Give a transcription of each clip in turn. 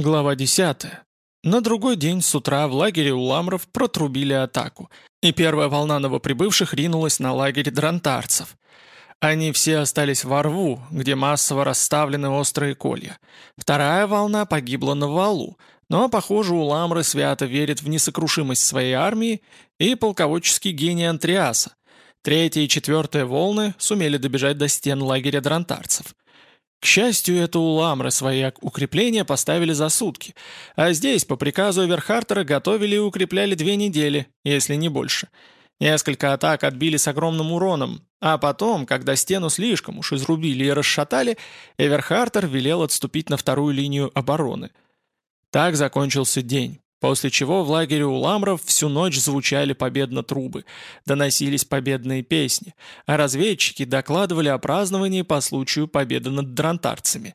Глава 10. На другой день с утра в лагере у ламров протрубили атаку, и первая волна новоприбывших ринулась на лагерь дрантарцев. Они все остались во рву, где массово расставлены острые колья. Вторая волна погибла на валу, но, похоже, у ламры свято верит в несокрушимость своей армии и полководческий гений Антриаса. Третья и четвертая волны сумели добежать до стен лагеря дрантарцев. К счастью, это у Ламры свои укрепления поставили за сутки, а здесь, по приказу Эверхартера, готовили и укрепляли две недели, если не больше. Несколько атак отбили с огромным уроном, а потом, когда стену слишком уж изрубили и расшатали, Эверхартер велел отступить на вторую линию обороны. Так закончился день. После чего в лагере у ламров всю ночь звучали победно трубы, доносились победные песни, а разведчики докладывали о праздновании по случаю победы над дрантарцами.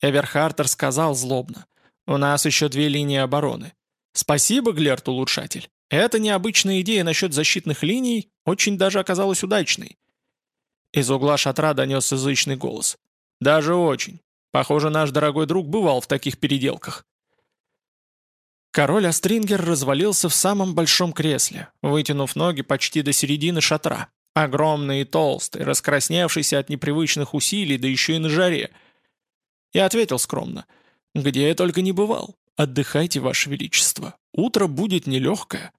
Эверхартер сказал злобно, «У нас еще две линии обороны. Спасибо, Глерт Улучшатель. Эта необычная идея насчет защитных линий очень даже оказалась удачной». Из угла шатра донесся зычный голос. «Даже очень. Похоже, наш дорогой друг бывал в таких переделках». Король Астрингер развалился в самом большом кресле, вытянув ноги почти до середины шатра. Огромный и толстый, раскрасневшийся от непривычных усилий, да еще и на жаре. Я ответил скромно. «Где я только не бывал. Отдыхайте, Ваше Величество. Утро будет нелегкое».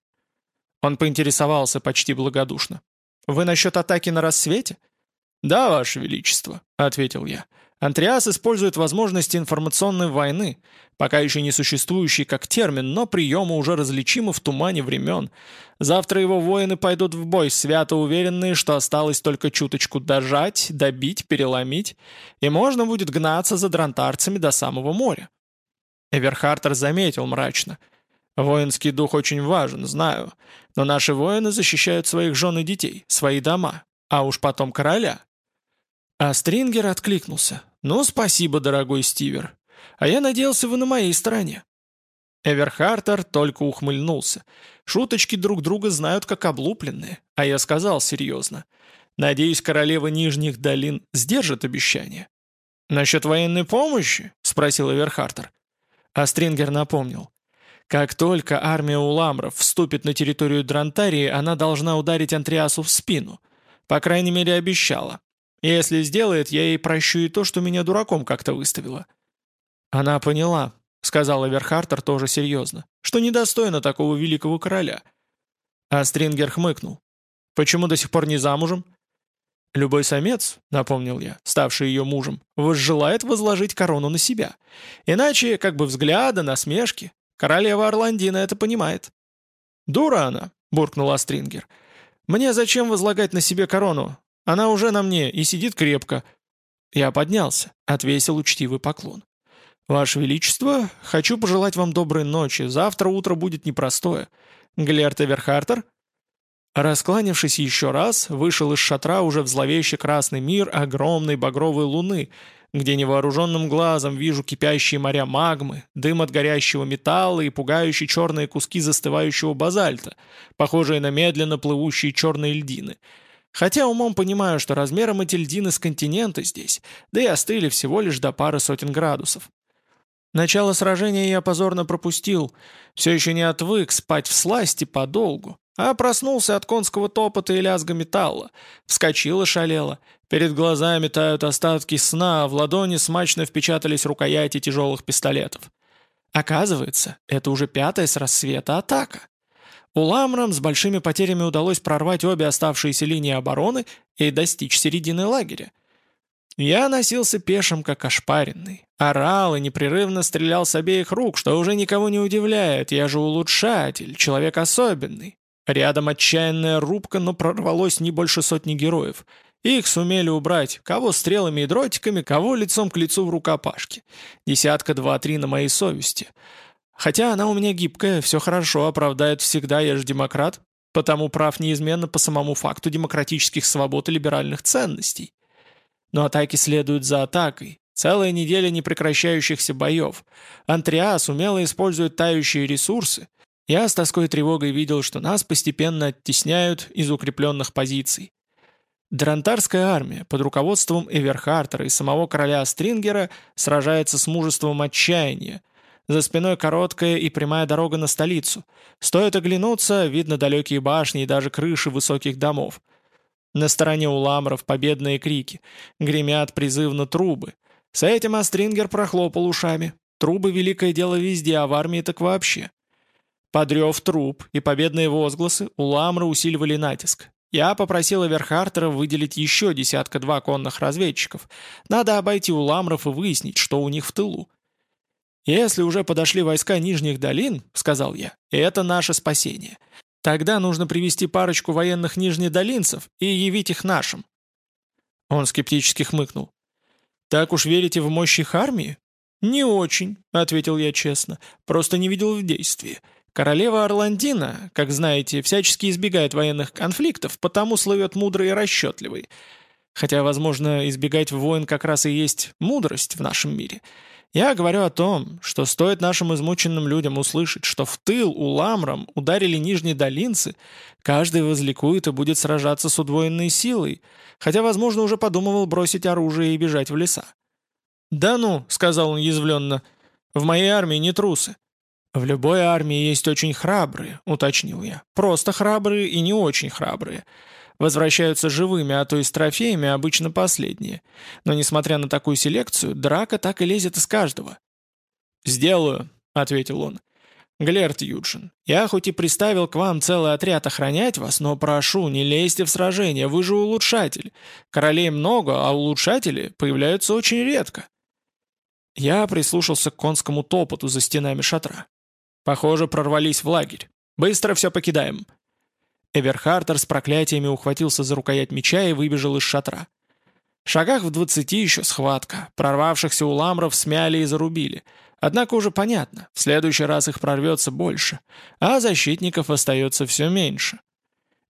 Он поинтересовался почти благодушно. «Вы насчет атаки на рассвете?» «Да, Ваше Величество», — ответил я. Антриас использует возможности информационной войны, пока еще не существующий как термин, но приемы уже различимы в тумане времен. Завтра его воины пойдут в бой, свято уверенные, что осталось только чуточку дожать, добить, переломить, и можно будет гнаться за дрантарцами до самого моря. Эверхартер заметил мрачно. «Воинский дух очень важен, знаю, но наши воины защищают своих жен и детей, свои дома, а уж потом короля». А Стрингер откликнулся. «Ну, спасибо, дорогой Стивер. А я надеялся, вы на моей стороне». Эверхартер только ухмыльнулся. Шуточки друг друга знают как облупленные, а я сказал серьезно. Надеюсь, королева Нижних долин сдержит обещание. «Насчет военной помощи?» — спросил Эверхартер. А Стрингер напомнил. «Как только армия уламров вступит на территорию Дрантарии, она должна ударить Антриасу в спину. По крайней мере, обещала. Если сделает, я ей прощу и то, что меня дураком как-то выставила». «Она поняла», — сказал Эверхартер тоже серьезно, «что недостойна такого великого короля». А Стрингер хмыкнул. «Почему до сих пор не замужем?» «Любой самец», — напомнил я, ставший ее мужем, возжелает возложить корону на себя. Иначе, как бы взгляда, насмешки. Королева Орландина это понимает». «Дура она», — буркнул Астрингер. «Мне зачем возлагать на себе корону? Она уже на мне и сидит крепко». Я поднялся, отвесил учтивый поклон. «Ваше Величество, хочу пожелать вам доброй ночи. Завтра утро будет непростое. Глерт Эверхартер?» Раскланившись еще раз, вышел из шатра уже в зловещий красный мир огромной багровой луны, где невооруженным глазом вижу кипящие моря магмы, дым от горящего металла и пугающие черные куски застывающего базальта, похожие на медленно плывущие черные льдины — Хотя умом понимаю, что размером эти льдины с континента здесь, да и остыли всего лишь до пары сотен градусов. Начало сражения я позорно пропустил, все еще не отвык спать в сласти подолгу, а проснулся от конского топота и лязга металла, вскочил и шалело. Перед глазами тают остатки сна, а в ладони смачно впечатались рукояти тяжелых пистолетов. Оказывается, это уже пятая с рассвета атака. Уламрам с большими потерями удалось прорвать обе оставшиеся линии обороны и достичь середины лагеря. Я носился пешим, как ошпаренный. Орал и непрерывно стрелял с обеих рук, что уже никого не удивляет, я же улучшатель, человек особенный. Рядом отчаянная рубка, но прорвалось не больше сотни героев. Их сумели убрать, кого стрелами и дротиками, кого лицом к лицу в рукопашке. Десятка два-три на моей совести. Хотя она у меня гибкая, все хорошо, оправдает всегда, я же демократ, потому прав неизменно по самому факту демократических свобод и либеральных ценностей. Но атаки следуют за атакой. Целая неделя непрекращающихся боев. Антриас умело использует тающие ресурсы. Я с тоской и тревогой видел, что нас постепенно оттесняют из укрепленных позиций. Дрантарская армия под руководством Эверхартера и самого короля Стрингера сражается с мужеством отчаяния, За спиной короткая и прямая дорога на столицу. Стоит оглянуться, видно далекие башни и даже крыши высоких домов. На стороне уламров победные крики. Гремят призывно трубы. С этим Астрингер прохлопал ушами. Трубы — великое дело везде, а в армии так вообще. Подрев труб и победные возгласы, уламры усиливали натиск. Я попросил Эверхартера выделить еще десятка-два конных разведчиков. Надо обойти уламров и выяснить, что у них в тылу. «Если уже подошли войска Нижних долин, — сказал я, — это наше спасение. Тогда нужно привести парочку военных нижнедолинцев и явить их нашим». Он скептически хмыкнул. «Так уж верите в мощь их армии?» «Не очень», — ответил я честно, — «просто не видел в действии. Королева Орландина, как знаете, всячески избегает военных конфликтов, потому слывет мудрой и расчетливой. Хотя, возможно, избегать войн как раз и есть мудрость в нашем мире». Я говорю о том, что стоит нашим измученным людям услышать, что в тыл у ламрам ударили нижние долинцы, каждый возликует и будет сражаться с удвоенной силой, хотя, возможно, уже подумывал бросить оружие и бежать в леса. «Да ну», — сказал он язвленно, — «в моей армии не трусы». «В любой армии есть очень храбрые», — уточнил я. «Просто храбрые и не очень храбрые. Возвращаются живыми, а то и с трофеями обычно последние. Но несмотря на такую селекцию, драка так и лезет из каждого. «Сделаю», — ответил он. «Глерт Юджин, я хоть и приставил к вам целый отряд охранять вас, но прошу, не лезьте в сражение, вы же улучшатель. Королей много, а улучшатели появляются очень редко». Я прислушался к конскому топоту за стенами шатра. Похоже, прорвались в лагерь. «Быстро все покидаем!» Эверхартер с проклятиями ухватился за рукоять меча и выбежал из шатра. В шагах в двадцати еще схватка. Прорвавшихся у ламров смяли и зарубили. Однако уже понятно, в следующий раз их прорвется больше, а защитников остается все меньше.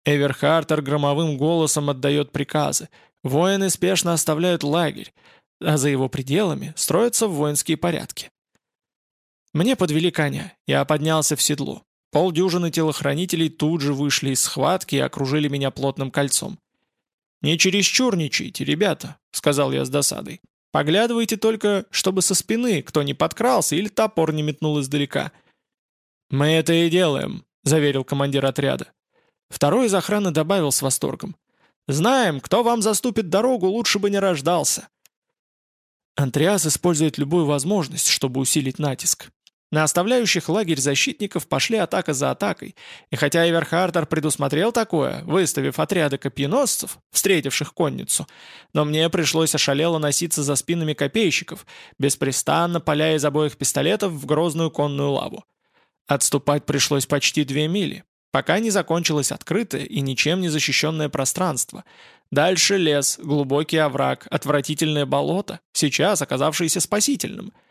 Эверхартер громовым голосом отдает приказы. Воины спешно оставляют лагерь, а за его пределами строятся воинские порядки. Мне подвели коня, я поднялся в седло. Полдюжины телохранителей тут же вышли из схватки и окружили меня плотным кольцом. «Не чересчурничайте, ребята», — сказал я с досадой. «Поглядывайте только, чтобы со спины кто не подкрался или топор не метнул издалека». «Мы это и делаем», — заверил командир отряда. Второй из охраны добавил с восторгом. «Знаем, кто вам заступит дорогу, лучше бы не рождался». Антриас использует любую возможность, чтобы усилить натиск. На оставляющих лагерь защитников пошли атака за атакой, и хотя Эверхартер предусмотрел такое, выставив отряды копьеносцев, встретивших конницу, но мне пришлось ошалело носиться за спинами копейщиков, беспрестанно паляя из обоих пистолетов в грозную конную лаву. Отступать пришлось почти две мили, пока не закончилось открытое и ничем не защищенное пространство. Дальше лес, глубокий овраг, отвратительное болото, сейчас оказавшееся спасительным —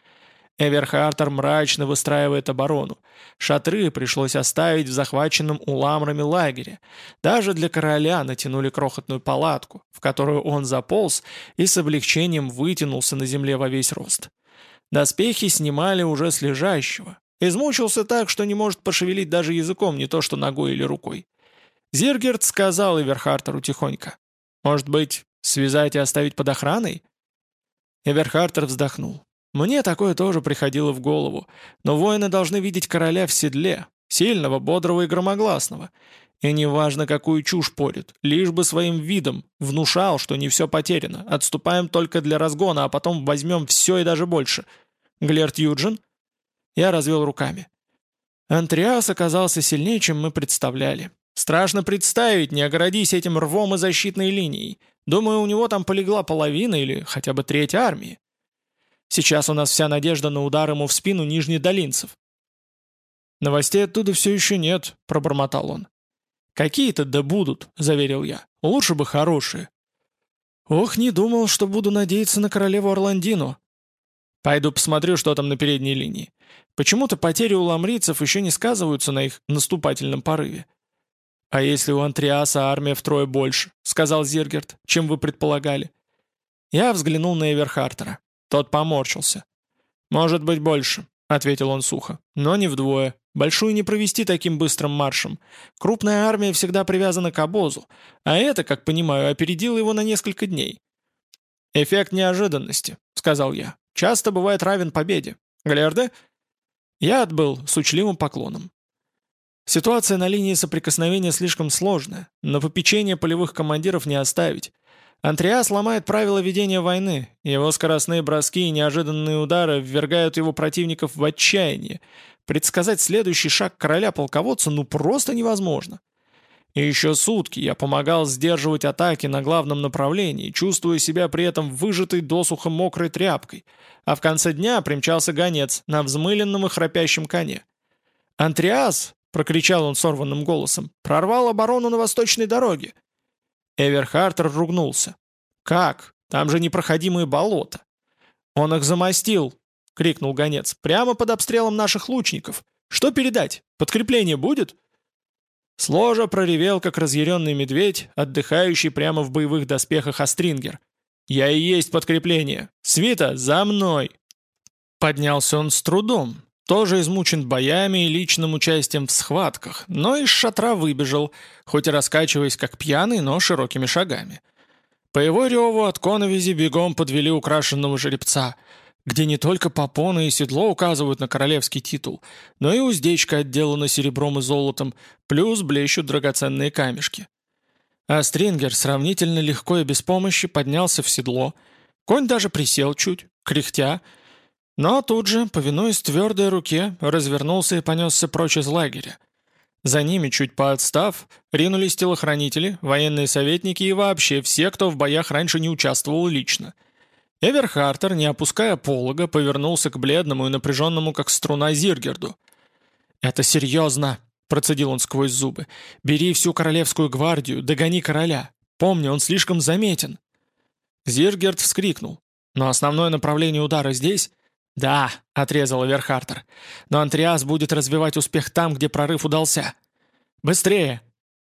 Эверхартер мрачно выстраивает оборону. Шатры пришлось оставить в захваченном уламрами лагере. Даже для короля натянули крохотную палатку, в которую он заполз и с облегчением вытянулся на земле во весь рост. Доспехи снимали уже с лежащего. Измучился так, что не может пошевелить даже языком, не то что ногой или рукой. Зиргерт сказал Эверхартеру тихонько. «Может быть, связать и оставить под охраной?» Эверхартер вздохнул. Мне такое тоже приходило в голову, но воины должны видеть короля в седле, сильного, бодрого и громогласного. И неважно, какую чушь порит, лишь бы своим видом внушал, что не все потеряно, отступаем только для разгона, а потом возьмем все и даже больше. Глерт Юджин? Я развел руками. Антриас оказался сильнее, чем мы представляли. Страшно представить, не огородись этим рвом и защитной линией. Думаю, у него там полегла половина или хотя бы треть армии. Сейчас у нас вся надежда на удар ему в спину нижнедолинцев». «Новостей оттуда все еще нет», — пробормотал он. «Какие-то да будут», — заверил я. «Лучше бы хорошие». «Ох, не думал, что буду надеяться на королеву Орландину». «Пойду посмотрю, что там на передней линии. Почему-то потери у ламрийцев еще не сказываются на их наступательном порыве». «А если у Антриаса армия втрое больше», — сказал Зиргерт, — «чем вы предполагали?» Я взглянул на Эверхартера. Тот поморщился. «Может быть больше», — ответил он сухо. «Но не вдвое. Большую не провести таким быстрым маршем. Крупная армия всегда привязана к обозу, а это, как понимаю, опередило его на несколько дней». «Эффект неожиданности», — сказал я. «Часто бывает равен победе. Глерде?» Я отбыл с учливым поклоном. Ситуация на линии соприкосновения слишком сложная, но попечение полевых командиров не оставить. Антриас ломает правила ведения войны, его скоростные броски и неожиданные удары ввергают его противников в отчаяние. Предсказать следующий шаг короля-полководца ну просто невозможно. И еще сутки я помогал сдерживать атаки на главном направлении, чувствуя себя при этом выжатой досухом мокрой тряпкой, а в конце дня примчался гонец на взмыленном и храпящем коне. «Антриас!» — прокричал он сорванным голосом. «Прорвал оборону на восточной дороге!» Эверхартер ругнулся. «Как? Там же непроходимые болота!» «Он их замостил!» — крикнул гонец. «Прямо под обстрелом наших лучников! Что передать? Подкрепление будет?» Сложа проревел, как разъяренный медведь, отдыхающий прямо в боевых доспехах Астрингер. «Я и есть подкрепление! Свита, за мной!» Поднялся он с трудом, тоже измучен боями и личным участием в схватках, но из шатра выбежал, хоть и раскачиваясь как пьяный, но широкими шагами. По его реву от коновизи бегом подвели украшенного жеребца — где не только попоны и седло указывают на королевский титул, но и уздечка отделана серебром и золотом, плюс блещут драгоценные камешки. А Стрингер сравнительно легко и без помощи поднялся в седло, конь даже присел чуть, кряхтя, но тут же, повинуясь твердой руке, развернулся и понесся прочь из лагеря. За ними, чуть поотстав, ринулись телохранители, военные советники и вообще все, кто в боях раньше не участвовал лично – Эверхартер, не опуская полога, повернулся к бледному и напряженному, как струна, Зиргерду. «Это серьезно!» — процедил он сквозь зубы. «Бери всю королевскую гвардию, догони короля. Помни, он слишком заметен». Зиргерд вскрикнул. «Но основное направление удара здесь?» «Да», — отрезал Эверхартер. «Но Антриас будет развивать успех там, где прорыв удался». «Быстрее!»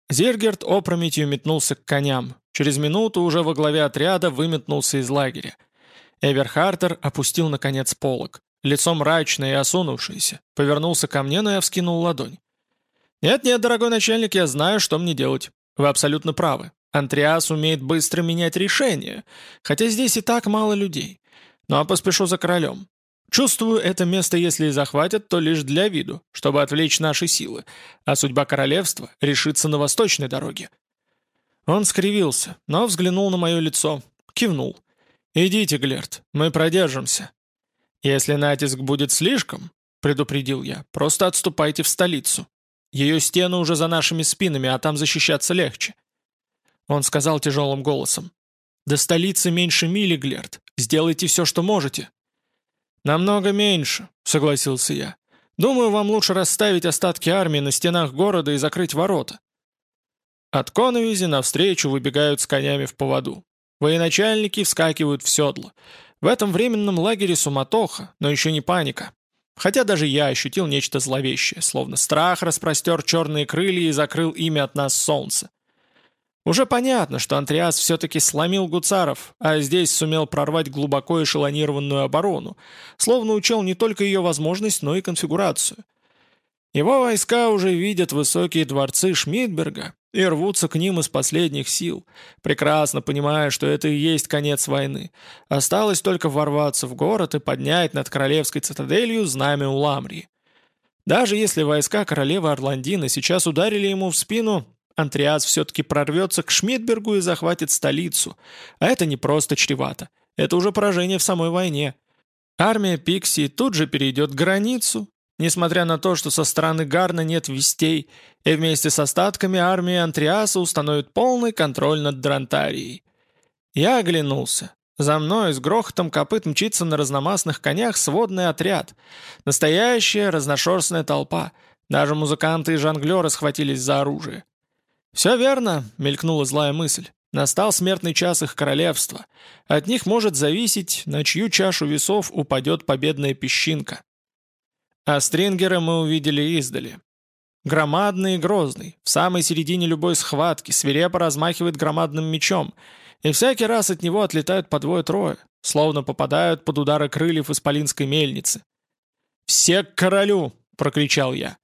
Зиргерд опрометью метнулся к коням. Через минуту уже во главе отряда выметнулся из лагеря. Эверхартер опустил, наконец, полок. Лицо мрачное и осунувшееся. Повернулся ко мне, но я вскинул ладонь. «Нет-нет, дорогой начальник, я знаю, что мне делать. Вы абсолютно правы. Антриас умеет быстро менять решения, хотя здесь и так мало людей. Но поспешу за королем. Чувствую, это место, если и захватят, то лишь для виду, чтобы отвлечь наши силы, а судьба королевства решится на восточной дороге». Он скривился, но взглянул на мое лицо, кивнул. «Идите, Глерт, мы продержимся. Если натиск будет слишком, — предупредил я, — просто отступайте в столицу. Ее стены уже за нашими спинами, а там защищаться легче». Он сказал тяжелым голосом. «До столицы меньше мили, Глерт. Сделайте все, что можете». «Намного меньше», — согласился я. «Думаю, вам лучше расставить остатки армии на стенах города и закрыть ворота». От Коновизи навстречу выбегают с конями в поводу. Военачальники вскакивают в седло. В этом временном лагере суматоха, но еще не паника. Хотя даже я ощутил нечто зловещее, словно страх распростер черные крылья и закрыл ими от нас солнце. Уже понятно, что Антриас все-таки сломил гуцаров, а здесь сумел прорвать глубоко эшелонированную оборону, словно учел не только ее возможность, но и конфигурацию. Его войска уже видят высокие дворцы Шмидберга, и рвутся к ним из последних сил, прекрасно понимая, что это и есть конец войны. Осталось только ворваться в город и поднять над королевской цитаделью знамя Уламрии. Даже если войска королевы Орландина сейчас ударили ему в спину, Антриас все-таки прорвется к Шмидбергу и захватит столицу. А это не просто чревато. Это уже поражение в самой войне. Армия Пикси тут же перейдет границу, Несмотря на то, что со стороны Гарна нет вестей, и вместе с остатками армии Антриаса установит полный контроль над Дрантарией. Я оглянулся. За мной с грохотом копыт мчится на разномастных конях сводный отряд. Настоящая разношерстная толпа. Даже музыканты и жонглеры схватились за оружие. «Все верно», — мелькнула злая мысль. «Настал смертный час их королевства. От них может зависеть, на чью чашу весов упадет победная песчинка». А стрингера мы увидели издали. Громадный и грозный, в самой середине любой схватки, свирепо размахивает громадным мечом, и всякий раз от него отлетают по двое-трое, словно попадают под удары крыльев исполинской мельницы. «Все к королю!» — прокричал я.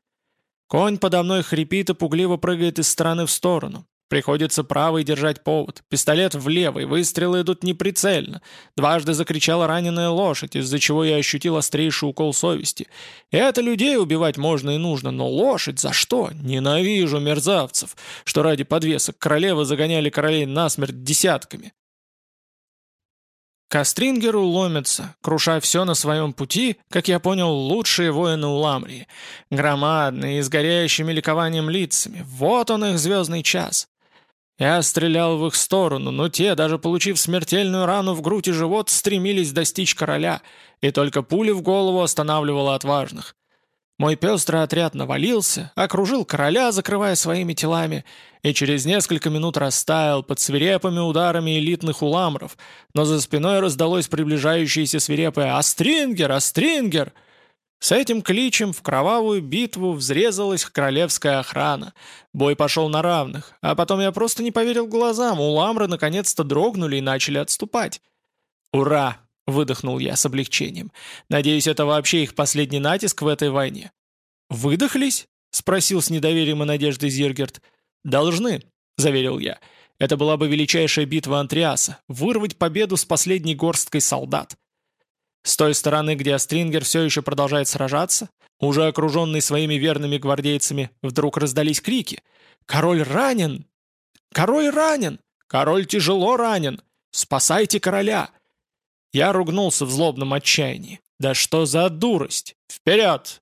Конь подо мной хрипит и пугливо прыгает из стороны в сторону. Приходится правой держать повод, пистолет в левый, выстрелы идут неприцельно. Дважды закричала раненая лошадь, из-за чего я ощутил острейший укол совести. Это людей убивать можно и нужно, но лошадь за что? Ненавижу мерзавцев, что ради подвесок королевы загоняли королей насмерть десятками. Кастрингеру ломятся, круша все на своем пути, как я понял, лучшие воины Уламрии. Громадные, с горящими ликованием лицами. Вот он их звездный час. Я стрелял в их сторону, но те, даже получив смертельную рану в грудь и живот, стремились достичь короля, и только пуля в голову останавливала отважных. Мой пестрый отряд навалился, окружил короля, закрывая своими телами, и через несколько минут растаял под свирепыми ударами элитных уламров, но за спиной раздалось приближающееся свирепое «Астрингер! Астрингер!» С этим кличем в кровавую битву взрезалась королевская охрана. Бой пошел на равных, а потом я просто не поверил глазам, у ламры наконец-то дрогнули и начали отступать. «Ура!» — выдохнул я с облегчением. «Надеюсь, это вообще их последний натиск в этой войне». «Выдохлись?» — спросил с недоверием и надеждой Зиргерт. «Должны», — заверил я. «Это была бы величайшая битва Антриаса — вырвать победу с последней горсткой солдат. С той стороны, где Астрингер все еще продолжает сражаться, уже окруженный своими верными гвардейцами, вдруг раздались крики. «Король ранен! Король ранен! Король тяжело ранен! Спасайте короля!» Я ругнулся в злобном отчаянии. «Да что за дурость! Вперед!»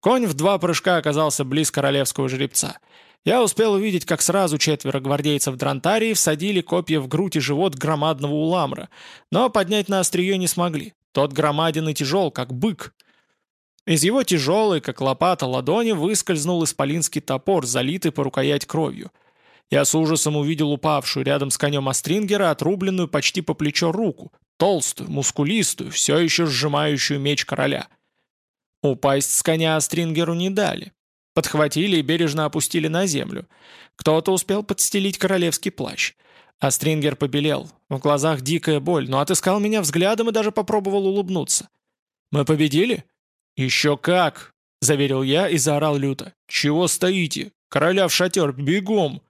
Конь в два прыжка оказался близ королевского жеребца. Я успел увидеть, как сразу четверо гвардейцев Дрантарии всадили копья в грудь и живот громадного уламра, но поднять на острие не смогли. Тот громаден и тяжел, как бык. Из его тяжелой, как лопата, ладони выскользнул исполинский топор, залитый по рукоять кровью. Я с ужасом увидел упавшую рядом с конем Астрингера отрубленную почти по плечо руку, толстую, мускулистую, все еще сжимающую меч короля. Упасть с коня Астрингеру не дали. Подхватили и бережно опустили на землю. Кто-то успел подстелить королевский плащ. А Стрингер побелел. В глазах дикая боль, но отыскал меня взглядом и даже попробовал улыбнуться. «Мы победили?» «Еще как!» — заверил я и заорал люто. «Чего стоите? Короля в шатер, бегом!»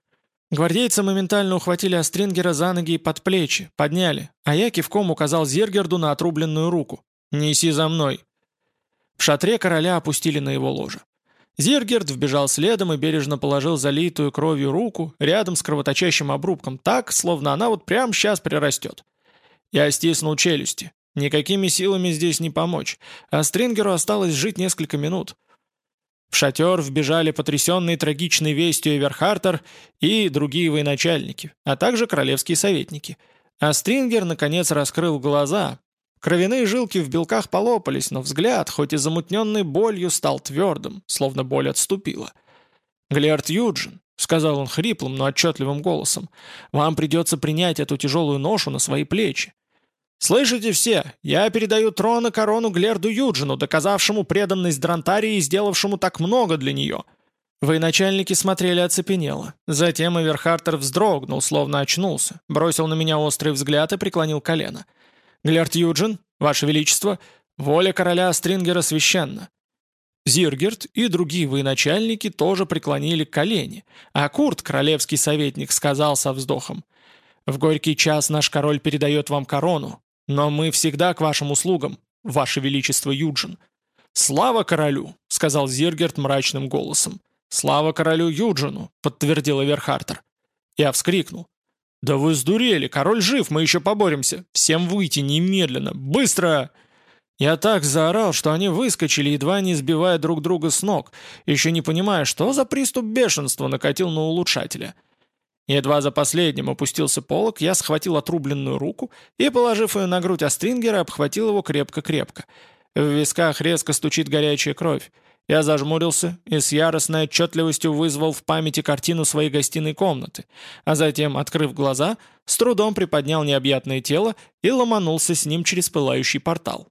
Гвардейцы моментально ухватили Астрингера за ноги и под плечи, подняли, а я кивком указал Зергерду на отрубленную руку. «Неси за мной!» В шатре короля опустили на его ложе. Зиргерт вбежал следом и бережно положил залитую кровью руку рядом с кровоточащим обрубком так, словно она вот прямо сейчас прирастет. Я стиснул челюсти. Никакими силами здесь не помочь, а Стрингеру осталось жить несколько минут. В шатер вбежали потрясенные трагичной вестью Эверхартер и другие военачальники, а также королевские советники. А Стрингер, наконец, раскрыл глаза, Кровяные жилки в белках полопались, но взгляд, хоть и замутненный болью, стал твердым, словно боль отступила. «Глерт Юджин», — сказал он хриплым, но отчетливым голосом, — «вам придется принять эту тяжелую ношу на свои плечи. «Слышите все? Я передаю трон и корону Глерду Юджину, доказавшему преданность Дрантарии и сделавшему так много для нее». Военачальники смотрели оцепенело. Затем Эверхартер вздрогнул, словно очнулся, бросил на меня острый взгляд и преклонил колено. Глярд Юджин, Ваше Величество, воля короля Стрингера священна». Зиргерт и другие военачальники тоже преклонили колени, а Курт, королевский советник, сказал со вздохом, «В горький час наш король передает вам корону, но мы всегда к вашим услугам, Ваше Величество Юджин». «Слава королю!» — сказал Зиргерт мрачным голосом. «Слава королю Юджину!» — подтвердил Эверхартер. Я вскрикнул. «Да вы сдурели! Король жив, мы еще поборемся! Всем выйти немедленно! Быстро!» Я так заорал, что они выскочили, едва не сбивая друг друга с ног, еще не понимая, что за приступ бешенства накатил на улучшателя. Едва за последним опустился полок, я схватил отрубленную руку и, положив ее на грудь Астрингера, обхватил его крепко-крепко. В висках резко стучит горячая кровь. Я зажмурился и с яростной отчетливостью вызвал в памяти картину своей гостиной комнаты, а затем, открыв глаза, с трудом приподнял необъятное тело и ломанулся с ним через пылающий портал.